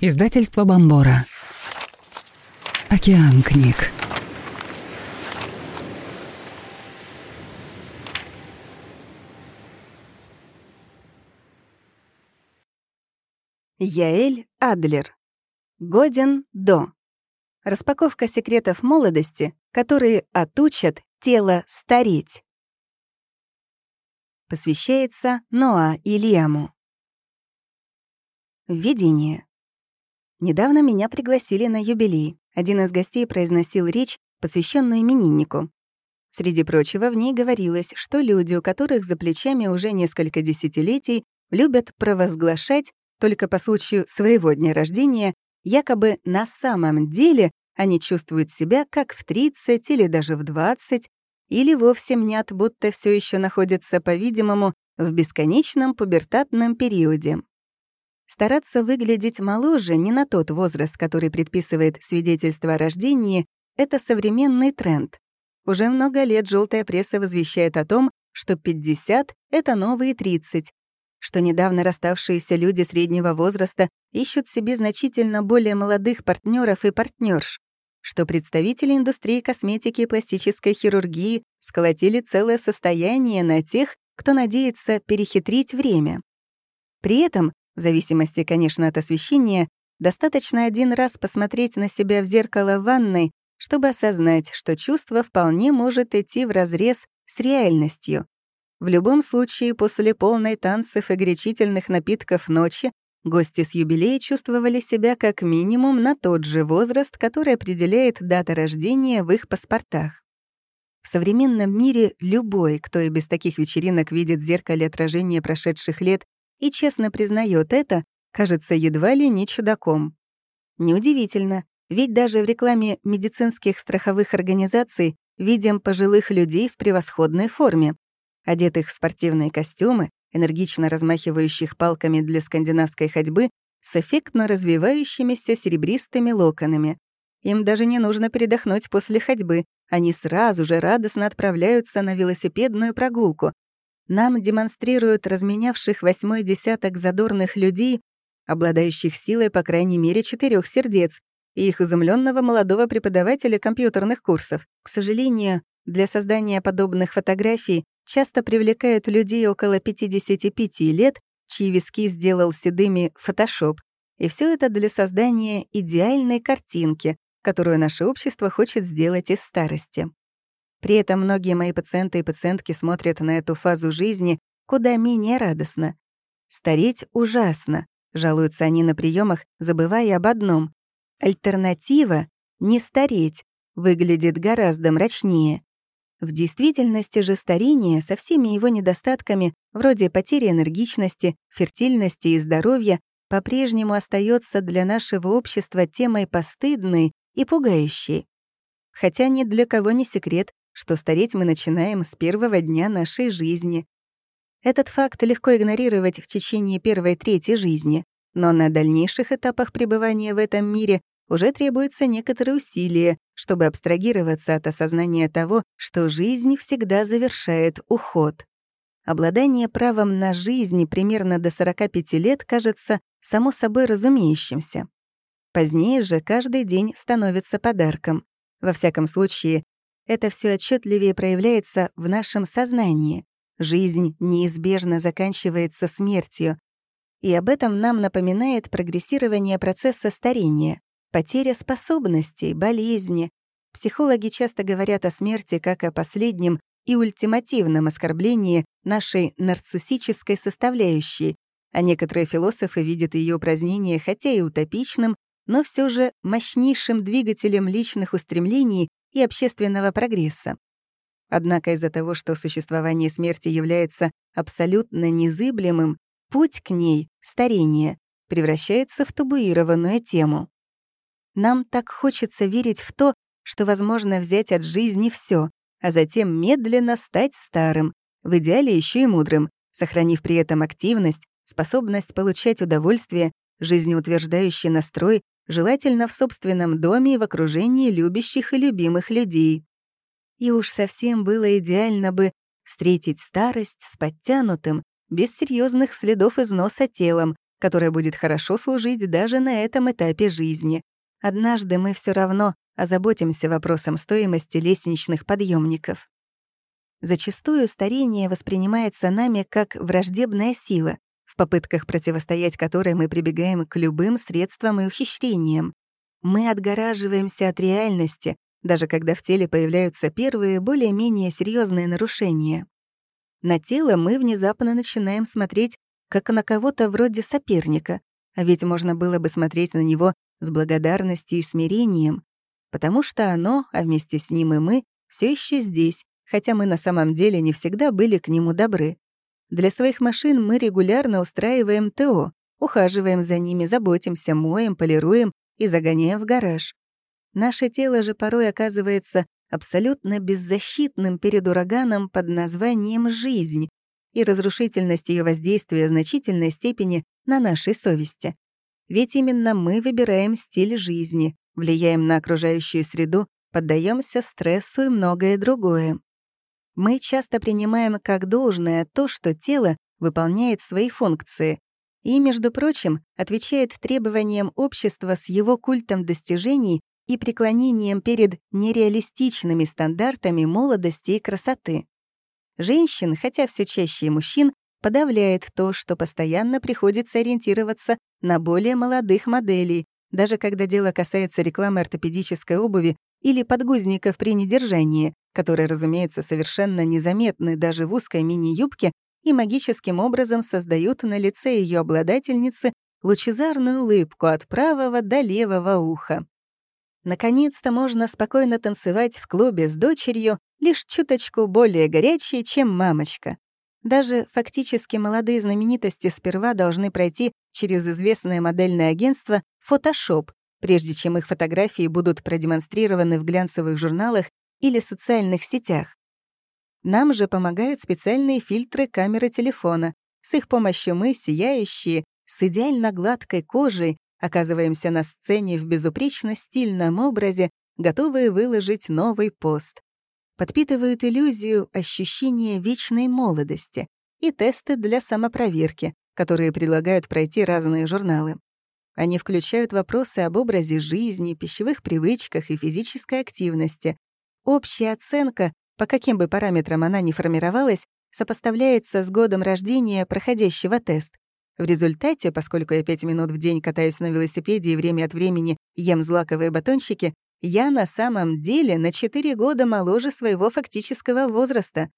Издательство Бомбора. Океан книг. Яэль Адлер. Годен до. Распаковка секретов молодости, которые отучат тело стареть. Посвящается Ноа Ильяму. Введение. Недавно меня пригласили на юбилей. Один из гостей произносил речь, посвященную имениннику. Среди прочего, в ней говорилось, что люди, у которых за плечами уже несколько десятилетий, любят провозглашать только по случаю своего дня рождения, якобы на самом деле они чувствуют себя как в 30 или даже в 20, или вовсе мнят, будто все еще находятся, по-видимому, в бесконечном пубертатном периоде. Стараться выглядеть моложе не на тот возраст, который предписывает свидетельство о рождении, это современный тренд. Уже много лет желтая пресса возвещает о том, что 50 — это новые 30, что недавно расставшиеся люди среднего возраста ищут себе значительно более молодых партнеров и партнерш, что представители индустрии косметики и пластической хирургии сколотили целое состояние на тех, кто надеется перехитрить время. При этом в зависимости, конечно, от освещения, достаточно один раз посмотреть на себя в зеркало в ванной, чтобы осознать, что чувство вполне может идти вразрез с реальностью. В любом случае, после полной танцев и горячительных напитков ночи гости с юбилея чувствовали себя как минимум на тот же возраст, который определяет дата рождения в их паспортах. В современном мире любой, кто и без таких вечеринок видит в зеркале отражение прошедших лет и честно признает это, кажется едва ли не чудаком. Неудивительно, ведь даже в рекламе медицинских страховых организаций видим пожилых людей в превосходной форме, одетых в спортивные костюмы, энергично размахивающих палками для скандинавской ходьбы с эффектно развивающимися серебристыми локонами. Им даже не нужно передохнуть после ходьбы, они сразу же радостно отправляются на велосипедную прогулку, нам демонстрируют разменявших восьмой десяток задорных людей, обладающих силой по крайней мере четырех сердец, и их изумленного молодого преподавателя компьютерных курсов. К сожалению, для создания подобных фотографий часто привлекают людей около 55 лет, чьи виски сделал седыми фотошоп. И все это для создания идеальной картинки, которую наше общество хочет сделать из старости. При этом многие мои пациенты и пациентки смотрят на эту фазу жизни куда менее радостно. Стареть ужасно, жалуются они на приемах, забывая об одном. Альтернатива — не стареть, выглядит гораздо мрачнее. В действительности же старение со всеми его недостатками, вроде потери энергичности, фертильности и здоровья, по-прежнему остается для нашего общества темой постыдной и пугающей. Хотя ни для кого не секрет, что стареть мы начинаем с первого дня нашей жизни. Этот факт легко игнорировать в течение первой трети жизни, но на дальнейших этапах пребывания в этом мире уже требуется некоторые усилия, чтобы абстрагироваться от осознания того, что жизнь всегда завершает уход. Обладание правом на жизнь примерно до 45 лет кажется само собой разумеющимся. Позднее же каждый день становится подарком. Во всяком случае, это все отчетливее проявляется в нашем сознании. Жизнь неизбежно заканчивается смертью. И об этом нам напоминает прогрессирование процесса старения, потеря способностей, болезни. Психологи часто говорят о смерти как о последнем и ультимативном оскорблении нашей нарциссической составляющей, а некоторые философы видят ее упразднение хотя и утопичным, но все же мощнейшим двигателем личных устремлений и общественного прогресса. Однако из-за того, что существование смерти является абсолютно незыблемым, путь к ней, старение, превращается в табуированную тему. Нам так хочется верить в то, что возможно взять от жизни все, а затем медленно стать старым, в идеале еще и мудрым, сохранив при этом активность, способность получать удовольствие, жизнеутверждающий настрой желательно в собственном доме и в окружении любящих и любимых людей. И уж совсем было идеально бы встретить старость с подтянутым, без серьезных следов износа телом, которая будет хорошо служить даже на этом этапе жизни. Однажды мы все равно озаботимся вопросом стоимости лестничных подъемников. Зачастую старение воспринимается нами как враждебная сила, попытках противостоять которой мы прибегаем к любым средствам и ухищрениям. Мы отгораживаемся от реальности, даже когда в теле появляются первые, более-менее серьезные нарушения. На тело мы внезапно начинаем смотреть как на кого-то вроде соперника, а ведь можно было бы смотреть на него с благодарностью и смирением, потому что оно, а вместе с ним и мы, все еще здесь, хотя мы на самом деле не всегда были к нему добры. Для своих машин мы регулярно устраиваем ТО, ухаживаем за ними, заботимся, моем, полируем и загоняем в гараж. Наше тело же порой оказывается абсолютно беззащитным перед ураганом под названием «жизнь», и разрушительность ее воздействия в значительной степени на нашей совести. Ведь именно мы выбираем стиль жизни, влияем на окружающую среду, поддаемся стрессу и многое другое. Мы часто принимаем как должное то, что тело выполняет свои функции, и, между прочим, отвечает требованиям общества с его культом достижений и преклонением перед нереалистичными стандартами молодости и красоты. Женщин, хотя все чаще и мужчин, подавляет то, что постоянно приходится ориентироваться на более молодых моделей, даже когда дело касается рекламы ортопедической обуви или подгузников при недержании, которые, разумеется, совершенно незаметны даже в узкой мини-юбке и магическим образом создают на лице ее обладательницы лучезарную улыбку от правого до левого уха. Наконец-то можно спокойно танцевать в клубе с дочерью, лишь чуточку более горячей, чем мамочка. Даже фактически молодые знаменитости сперва должны пройти через известное модельное агентство Photoshop, прежде чем их фотографии будут продемонстрированы в глянцевых журналах или социальных сетях. Нам же помогают специальные фильтры камеры телефона. С их помощью мы, сияющие, с идеально гладкой кожей, оказываемся на сцене в безупречно стильном образе, готовые выложить новый пост. Подпитывают иллюзию ощущения вечной молодости и тесты для самопроверки, которые предлагают пройти разные журналы. Они включают вопросы об образе жизни, пищевых привычках и физической активности. Общая оценка, по каким бы параметрам она ни формировалась, сопоставляется с годом рождения проходящего тест. В результате, поскольку я пять минут в день катаюсь на велосипеде и время от времени ем злаковые батончики, я на самом деле на 4 года моложе своего фактического возраста.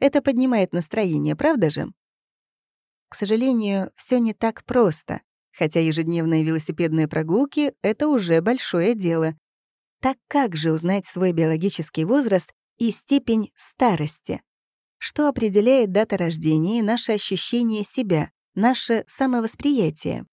Это поднимает настроение, правда же? К сожалению, все не так просто, хотя ежедневные велосипедные прогулки — это уже большое дело. Так как же узнать свой биологический возраст и степень старости? Что определяет дата рождения и наше ощущение себя? наше самовосприятие?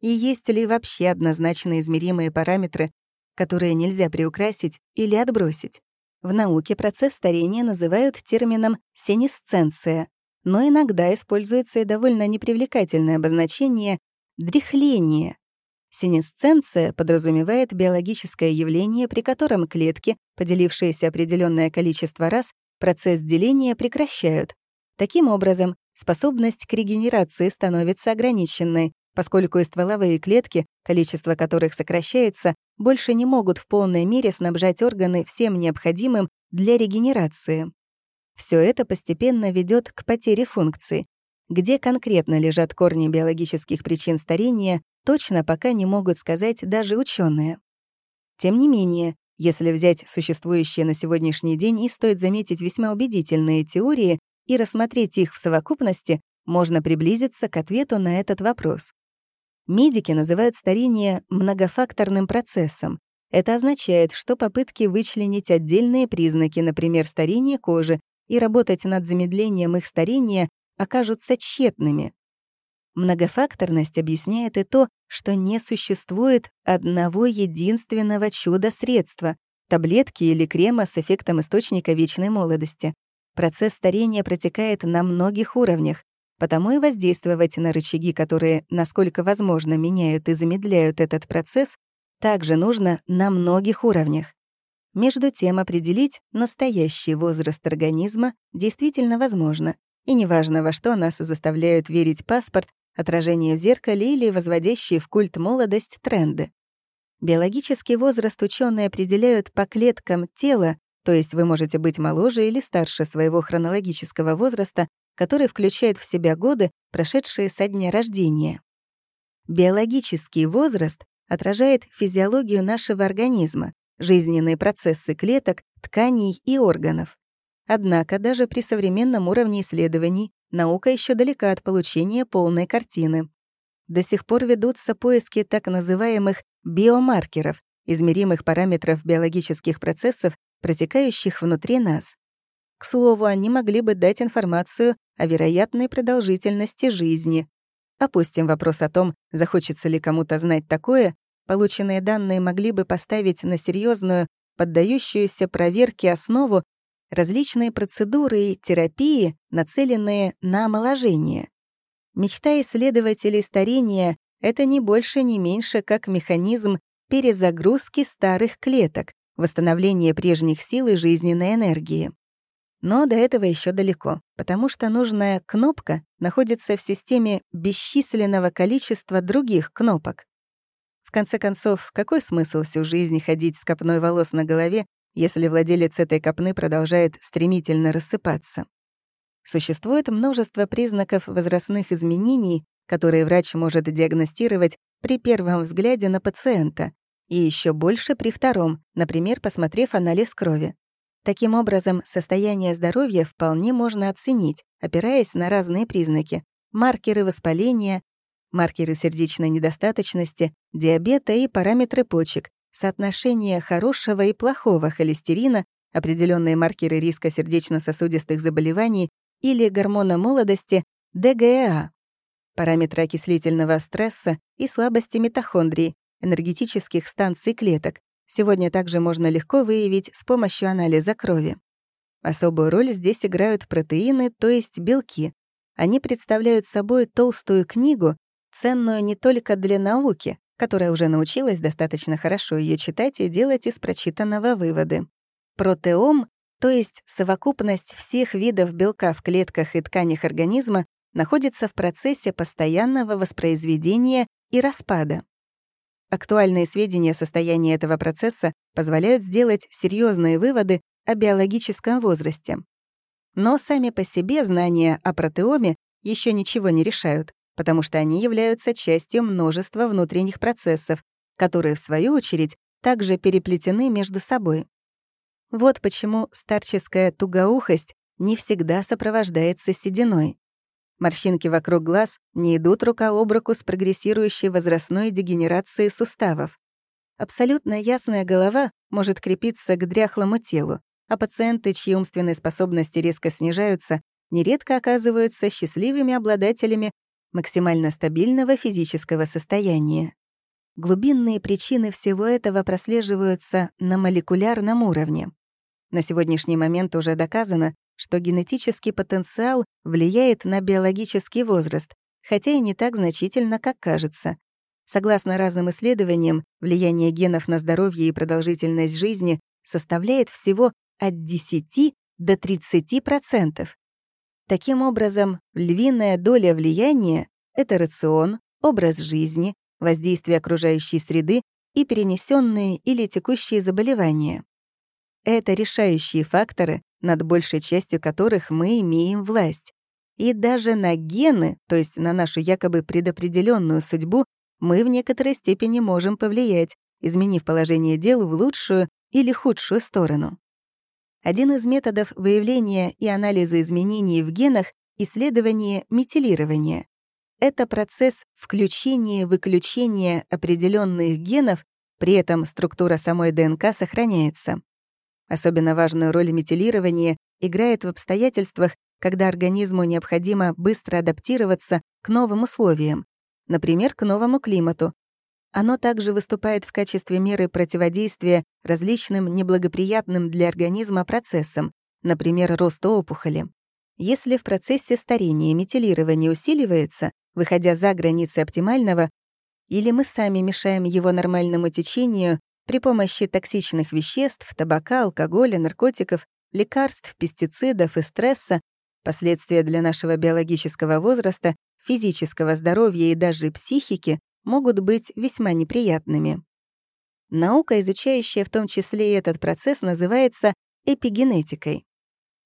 И есть ли вообще однозначно измеримые параметры, которые нельзя приукрасить или отбросить? В науке процесс старения называют термином сенесценция, но иногда используется и довольно непривлекательное обозначение дряхление. Сенесценция подразумевает биологическое явление, при котором клетки, поделившиеся определенное количество раз, процесс деления прекращают. Таким образом, способность к регенерации становится ограниченной, поскольку и стволовые клетки, количество которых сокращается, больше не могут в полной мере снабжать органы всем необходимым для регенерации. Все это постепенно ведет к потере функции. Где конкретно лежат корни биологических причин старения, точно пока не могут сказать даже ученые. Тем не менее, если взять существующие на сегодняшний день и стоит заметить весьма убедительные теории, и рассмотреть их в совокупности, можно приблизиться к ответу на этот вопрос. Медики называют старение многофакторным процессом. Это означает, что попытки вычленить отдельные признаки, например, старение кожи, и работать над замедлением их старения окажутся тщетными. Многофакторность объясняет и то, что не существует одного единственного чудо-средства — таблетки или крема с эффектом источника вечной молодости. Процесс старения протекает на многих уровнях, потому и воздействовать на рычаги, которые, насколько возможно, меняют и замедляют этот процесс, также нужно на многих уровнях. Между тем, определить настоящий возраст организма действительно возможно, и неважно, во что нас заставляют верить паспорт отражение в зеркале или возводящие в культ молодость тренды. Биологический возраст ученые определяют по клеткам тела, то есть вы можете быть моложе или старше своего хронологического возраста, который включает в себя годы, прошедшие со дня рождения. Биологический возраст отражает физиологию нашего организма, жизненные процессы клеток, тканей и органов. Однако даже при современном уровне исследований наука еще далека от получения полной картины. До сих пор ведутся поиски так называемых биомаркеров, измеримых параметров биологических процессов, протекающих внутри нас. К слову, они могли бы дать информацию о вероятной продолжительности жизни. Опустим вопрос о том, захочется ли кому-то знать такое, полученные данные могли бы поставить на серьезную, поддающуюся проверке основу различные процедуры и терапии, нацеленные на омоложение. Мечта исследователей старения — это не больше, не меньше, как механизм перезагрузки старых клеток, восстановления прежних сил и жизненной энергии. Но до этого еще далеко, потому что нужная кнопка находится в системе бесчисленного количества других кнопок. В конце концов, какой смысл всю жизнь ходить с копной волос на голове, если владелец этой копны продолжает стремительно рассыпаться? Существует множество признаков возрастных изменений, которые врач может диагностировать при первом взгляде на пациента, и еще больше при втором, например, посмотрев анализ крови. Таким образом, состояние здоровья вполне можно оценить, опираясь на разные признаки — маркеры воспаления, маркеры сердечной недостаточности, диабета и параметры почек, соотношение хорошего и плохого холестерина, определенные маркеры риска сердечно-сосудистых заболеваний или гормона молодости ДГА, параметры окислительного стресса и слабости митохондрий, энергетических станций клеток. Сегодня также можно легко выявить с помощью анализа крови. Особую роль здесь играют протеины, то есть белки. Они представляют собой толстую книгу, ценную не только для науки, которая уже научилась достаточно хорошо ее читать и делать из прочитанного выводы. Протеом то есть совокупность всех видов белка в клетках и тканях организма, находится в процессе постоянного воспроизведения и распада. Актуальные сведения о состоянии этого процесса позволяют сделать серьезные выводы о биологическом возрасте. Но сами по себе знания о протеоме еще ничего не решают, потому что они являются частью множества внутренних процессов, которые, в свою очередь, также переплетены между собой. Вот почему старческая тугоухость не всегда сопровождается сединой. Морщинки вокруг глаз не идут рука об руку с прогрессирующей возрастной дегенерацией суставов. Абсолютно ясная голова может крепиться к дряхлому телу, а пациенты, чьи умственные способности резко снижаются, нередко оказываются счастливыми обладателями максимально стабильного физического состояния. Глубинные причины всего этого прослеживаются на молекулярном уровне. На сегодняшний момент уже доказано, что генетический потенциал влияет на биологический возраст, хотя и не так значительно, как кажется. Согласно разным исследованиям, влияние генов на здоровье и продолжительность жизни составляет всего от 10 до 30%. Таким образом, львиная доля влияния — это рацион, образ жизни, воздействие окружающей среды и перенесенные или текущие заболевания. Это решающие факторы, над большей частью которых мы имеем власть. И даже на гены, то есть на нашу якобы предопределенную судьбу, мы в некоторой степени можем повлиять, изменив положение дел в лучшую или худшую сторону. Один из методов выявления и анализа изменений в генах — исследование метилирования. Это процесс включения-выключения определенных генов, при этом структура самой ДНК сохраняется. Особенно важную роль метилирование играет в обстоятельствах, когда организму необходимо быстро адаптироваться к новым условиям, например, к новому климату. Оно также выступает в качестве меры противодействия различным неблагоприятным для организма процессам, например, росту опухоли. Если в процессе старения метилирование усиливается, выходя за границы оптимального, или мы сами мешаем его нормальному течению, при помощи токсичных веществ, табака, алкоголя, наркотиков, лекарств, пестицидов и стресса последствия для нашего биологического возраста физического здоровья и даже психики могут быть весьма неприятными. Наука, изучающая в том числе и этот процесс, называется эпигенетикой.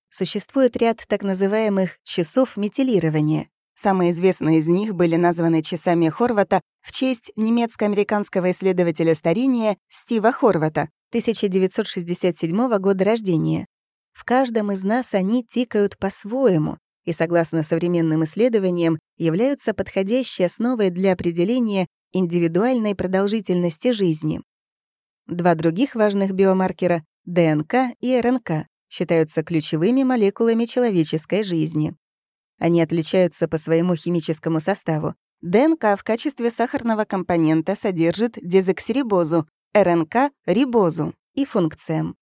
Существует ряд так называемых часов метилирования. Самые известные из них были названы часами Хорвата в честь немецко-американского исследователя старения Стива Хорвата, 1967 года рождения. В каждом из нас они тикают по-своему и, согласно современным исследованиям, являются подходящей основой для определения индивидуальной продолжительности жизни. Два других важных биомаркера — ДНК и РНК — считаются ключевыми молекулами человеческой жизни. Они отличаются по своему химическому составу. ДНК в качестве сахарного компонента содержит дезоксирибозу, РНК — рибозу и функциям.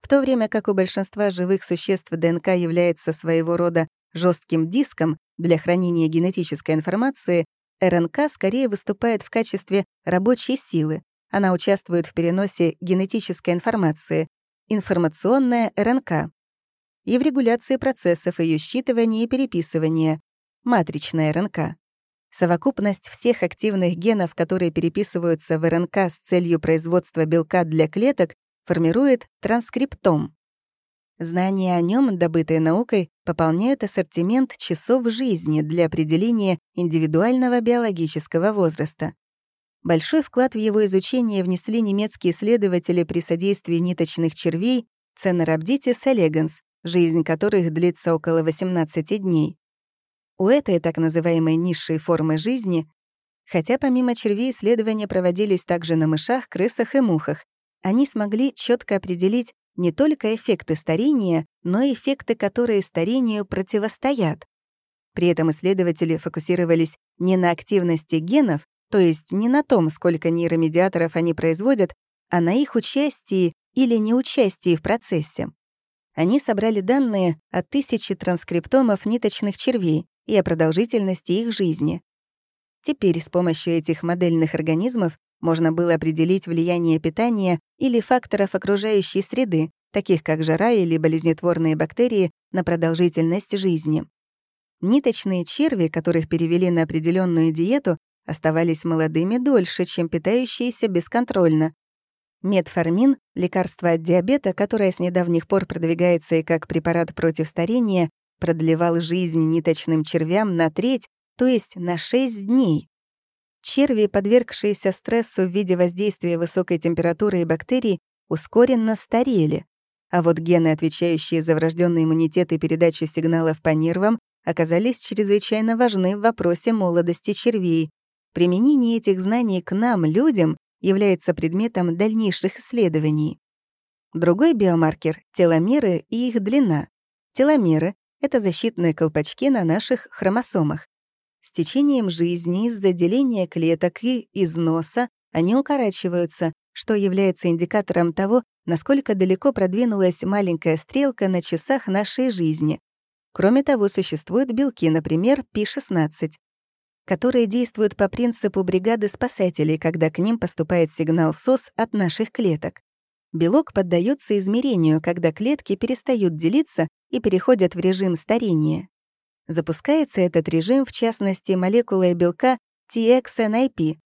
В то время как у большинства живых существ ДНК является своего рода жестким диском для хранения генетической информации, РНК скорее выступает в качестве рабочей силы. Она участвует в переносе генетической информации, информационная РНК, и в регуляции процессов ее считывания и переписывания, матричная РНК. Совокупность всех активных генов, которые переписываются в РНК с целью производства белка для клеток, формирует транскриптом. Знания о нем, добытые наукой, пополняют ассортимент часов жизни для определения индивидуального биологического возраста. Большой вклад в его изучение внесли немецкие исследователи при содействии ниточных червей Ценерабдитис элеганс, жизнь которых длится около 18 дней. У этой так называемой низшей формы жизни, хотя помимо червей исследования проводились также на мышах, крысах и мухах, они смогли четко определить не только эффекты старения, но и эффекты, которые старению противостоят. При этом исследователи фокусировались не на активности генов, то есть не на том, сколько нейромедиаторов они производят, а на их участии или неучастии в процессе. Они собрали данные о тысяче транскриптомов ниточных червей и о продолжительности их жизни. Теперь с помощью этих модельных организмов можно было определить влияние питания или факторов окружающей среды, таких как жара или болезнетворные бактерии, на продолжительность жизни. Ниточные черви, которых перевели на определенную диету, оставались молодыми дольше, чем питающиеся бесконтрольно, Метформин — лекарство от диабета, которое с недавних пор продвигается и как препарат против старения, продлевал жизнь ниточным червям на треть, то есть на 6 дней. Черви, подвергшиеся стрессу в виде воздействия высокой температуры и бактерий, ускоренно старели, а вот гены, отвечающие за врожденный иммунитет и передачу сигналов по нервам, оказались чрезвычайно важны в вопросе молодости червей. Применение этих знаний к нам, людям, является предметом дальнейших исследований. Другой биомаркер — теломеры и их длина. Теломеры — это защитные колпачки на наших хромосомах. С течением жизни из-за деления клеток и износа они укорачиваются, что является индикатором того, насколько далеко продвинулась маленькая стрелка на часах нашей жизни. Кроме того, существуют белки, например, P16 которые действуют по принципу бригады спасателей, когда к ним поступает сигнал СОС от наших клеток. Белок поддается измерению, когда клетки перестают делиться и переходят в режим старения. Запускается этот режим, в частности, молекулой белка TXNIP,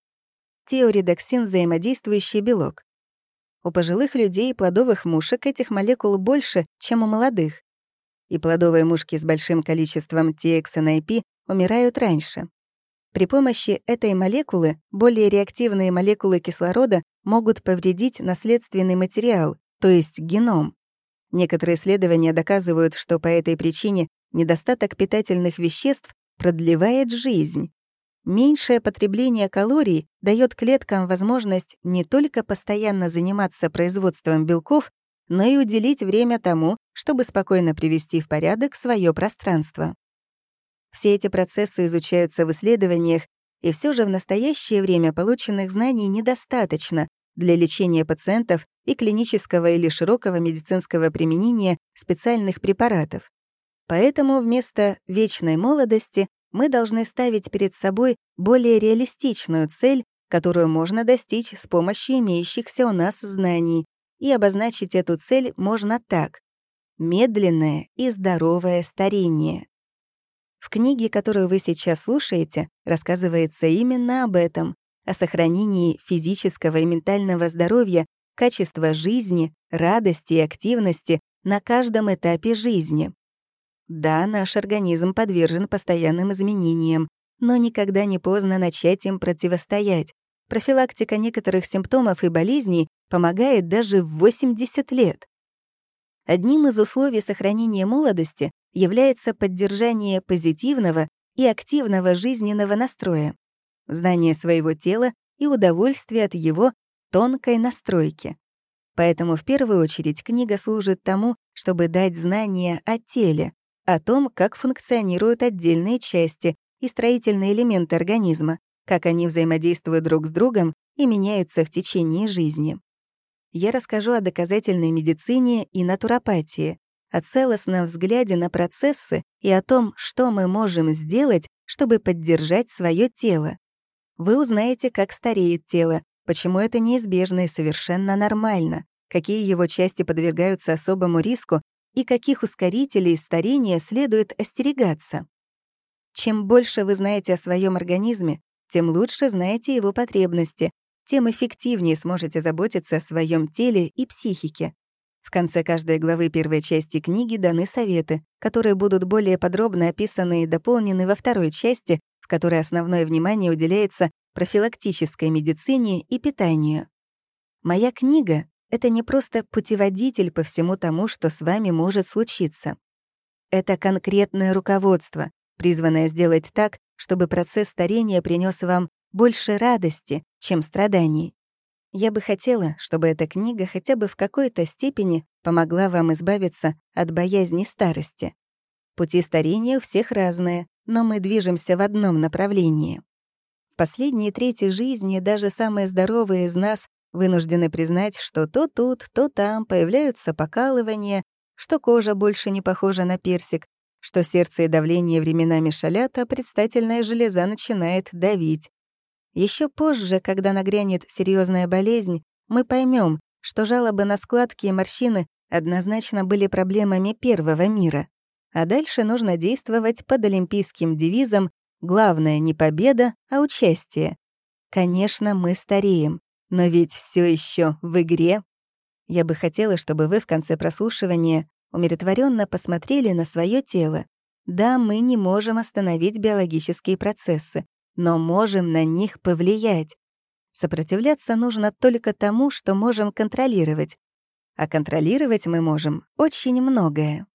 теоридоксин взаимодействующий белок. У пожилых людей и плодовых мушек этих молекул больше, чем у молодых. И плодовые мушки с большим количеством TXNIP умирают раньше. При помощи этой молекулы более реактивные молекулы кислорода могут повредить наследственный материал, то есть геном. Некоторые исследования доказывают, что по этой причине недостаток питательных веществ продлевает жизнь. Меньшее потребление калорий дает клеткам возможность не только постоянно заниматься производством белков, но и уделить время тому, чтобы спокойно привести в порядок свое пространство. Все эти процессы изучаются в исследованиях, и все же в настоящее время полученных знаний недостаточно для лечения пациентов и клинического или широкого медицинского применения специальных препаратов. Поэтому вместо вечной молодости мы должны ставить перед собой более реалистичную цель, которую можно достичь с помощью имеющихся у нас знаний, и обозначить эту цель можно так — медленное и здоровое старение. В книге, которую вы сейчас слушаете, рассказывается именно об этом, о сохранении физического и ментального здоровья, качества жизни, радости и активности на каждом этапе жизни. Да, наш организм подвержен постоянным изменениям, но никогда не поздно начать им противостоять. Профилактика некоторых симптомов и болезней помогает даже в 80 лет. Одним из условий сохранения молодости является поддержание позитивного и активного жизненного настроя, знание своего тела и удовольствие от его тонкой настройки. Поэтому в первую очередь книга служит тому, чтобы дать знания о теле, о том, как функционируют отдельные части и строительные элементы организма, как они взаимодействуют друг с другом и меняются в течение жизни. Я расскажу о доказательной медицине и натуропатии, о целостном взгляде на процессы и о том, что мы можем сделать, чтобы поддержать свое тело. Вы узнаете, как стареет тело, почему это неизбежно и совершенно нормально, какие его части подвергаются особому риску и каких ускорителей старения следует остерегаться. Чем больше вы знаете о своем организме, тем лучше знаете его потребности, тем эффективнее сможете заботиться о своем теле и психике. В конце каждой главы первой части книги даны советы, которые будут более подробно описаны и дополнены во второй части, в которой основное внимание уделяется профилактической медицине и питанию. Моя книга — это не просто путеводитель по всему тому, что с вами может случиться. Это конкретное руководство, призванное сделать так, чтобы процесс старения принес вам больше радости, чем страданий. Я бы хотела, чтобы эта книга хотя бы в какой-то степени помогла вам избавиться от боязни старости. Пути старения у всех разные, но мы движемся в одном направлении. В последние трети жизни даже самые здоровые из нас вынуждены признать, что то тут, то там появляются покалывания, что кожа больше не похожа на персик, что сердце и давление временами шалят, а предстательная железа начинает давить. Еще позже, когда нагрянет серьезная болезнь, мы поймем, что жалобы на складки и морщины однозначно были проблемами первого мира. А дальше нужно действовать под олимпийским девизом «Главное не победа, а участие». Конечно, мы стареем, но ведь все еще в игре. Я бы хотела, чтобы вы в конце прослушивания умиротворенно посмотрели на свое тело. Да, мы не можем остановить биологические процессы, но можем на них повлиять. Сопротивляться нужно только тому, что можем контролировать. А контролировать мы можем очень многое.